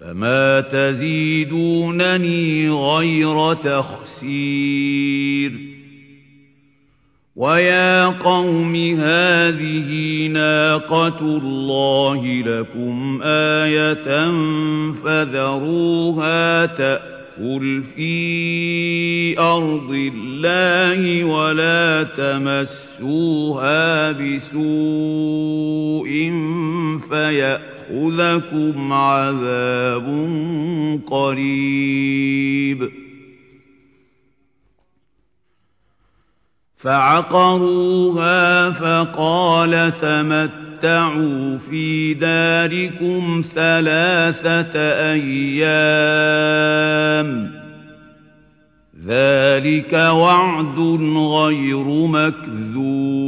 فما تزيدونني غير تخسير ويا قوم هذه ناقة الله لكم آية فذروها تأكل في أرض الله ولا تمسوها بسوء فيأتي يَأْخُذَكُمْ عَذَابٌ قَرِيبٌ فَعَقَرُوهَا فَقَالَ تَمَتَّعُوا فِي دَارِكُمْ ثَلَاثَةَ أَيَّامٍ ذَلِكَ وَعْدٌ غَيْرُ مَكْذُوبٍ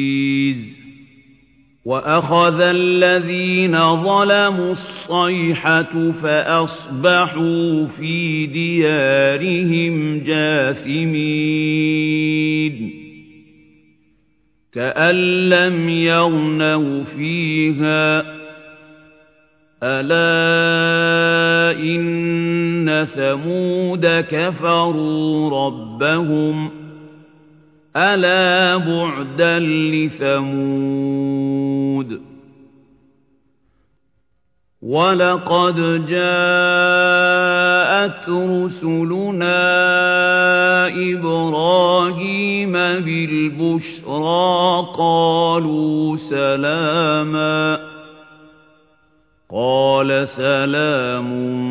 وَأَخَذَ الَّذِينَ ظَلَمُوا الصَّيْحَةُ فَأَصْبَحُوا فِي دِيَارِهِمْ جَاثِمِينَ كَأَن لَّمْ يَغْنَوْا فِيهَا أَلَا إِنَّ ثَمُودَ كَفَرُوا رَبَّهُمْ أَلَا بُعْدًا لِثَمُودَ وَلَقَدْ جَاءَتْ رُسُلُنَا إِبْرَاهِيمَ بِالْبُشْرَىٰ قَالُوا سَلَامًا قَالَ سَلَامٌ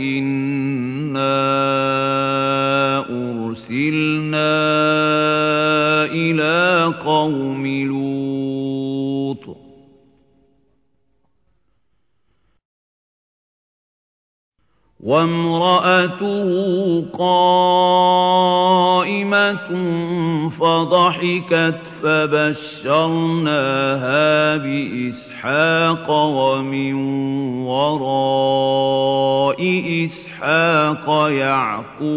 إِنَّا أُرْسِلْنَا إِلَىٰ قَوْمِ لُوطٍ وَامْرَأَتُهُ قَائِمَةٌ فَضَحِكَتْ فَبَشَّرْنَاهَا بِإِسْحَاقَ وَمِن وَرَاءِ إِسْحَاقَ يَعْقُوبَ